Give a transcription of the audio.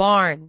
barn.